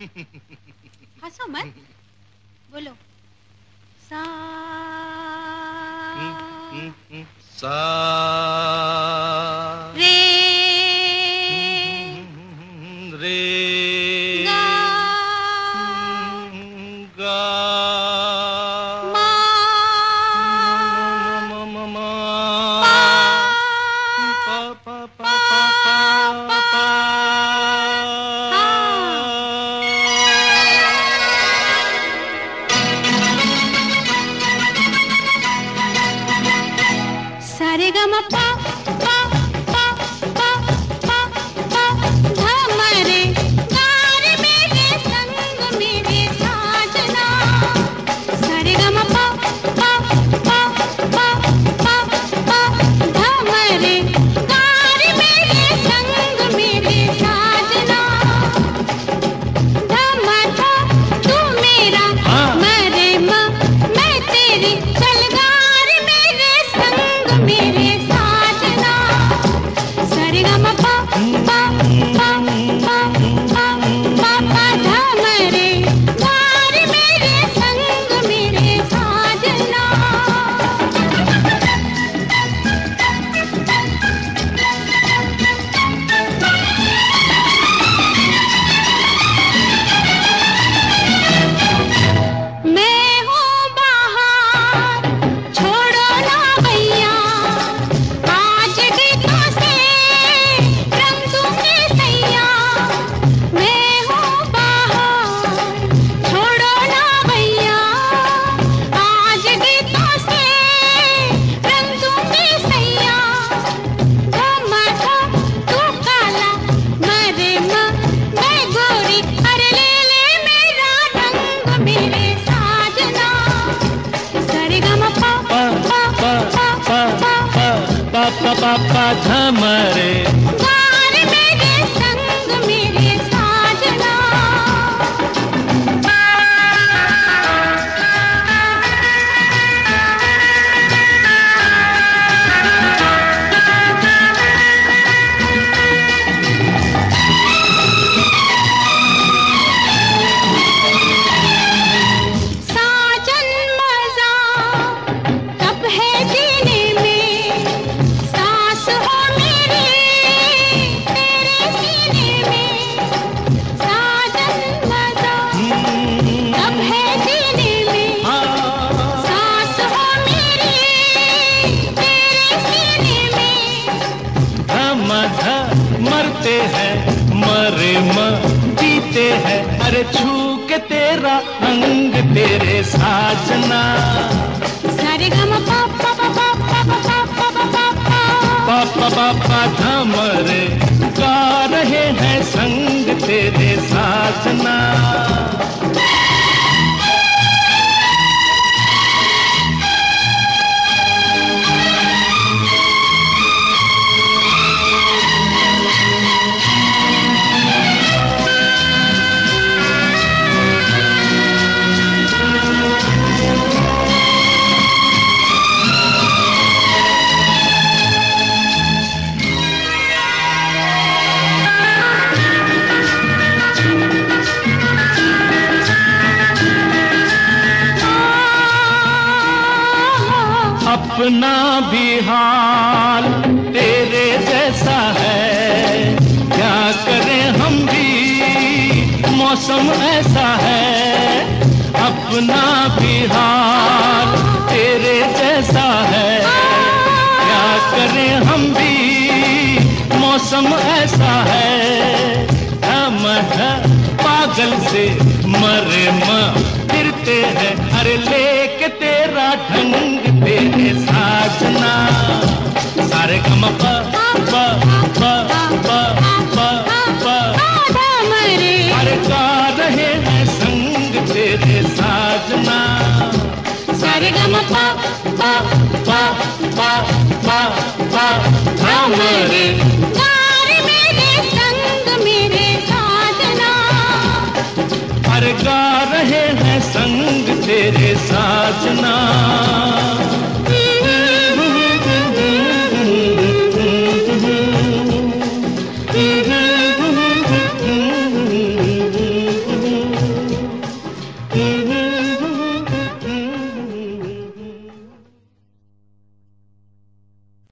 हंसो मत। बोलो। सा सा सारे ग पापा पापा झमरे। अरे छू के तेरा अंग तेरे साजना सारे पापा पापा पापा पापा पापा धमरे गा रहे हैं संग तेरे साजना अपना भी हाल तेरे जैसा है। क्या करें हम भी? मौसम ऐसा है। अपना भी हाल तेरे जैसा है। क्या करें हम भी? मौसम ऐसा है। हम पागल से मरे म, फिरते हैं। अरे लेके तेरा ढंग तेरे साजना। सारे गम प प प प प प। मरे अरे गा रहे हैं संग तेरे साजना। सारे ग म पा पा पा पा पा। पा हमरे संग मेरे साजना। अरे गा रहे हैं संग तेरे साजना।